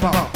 pop.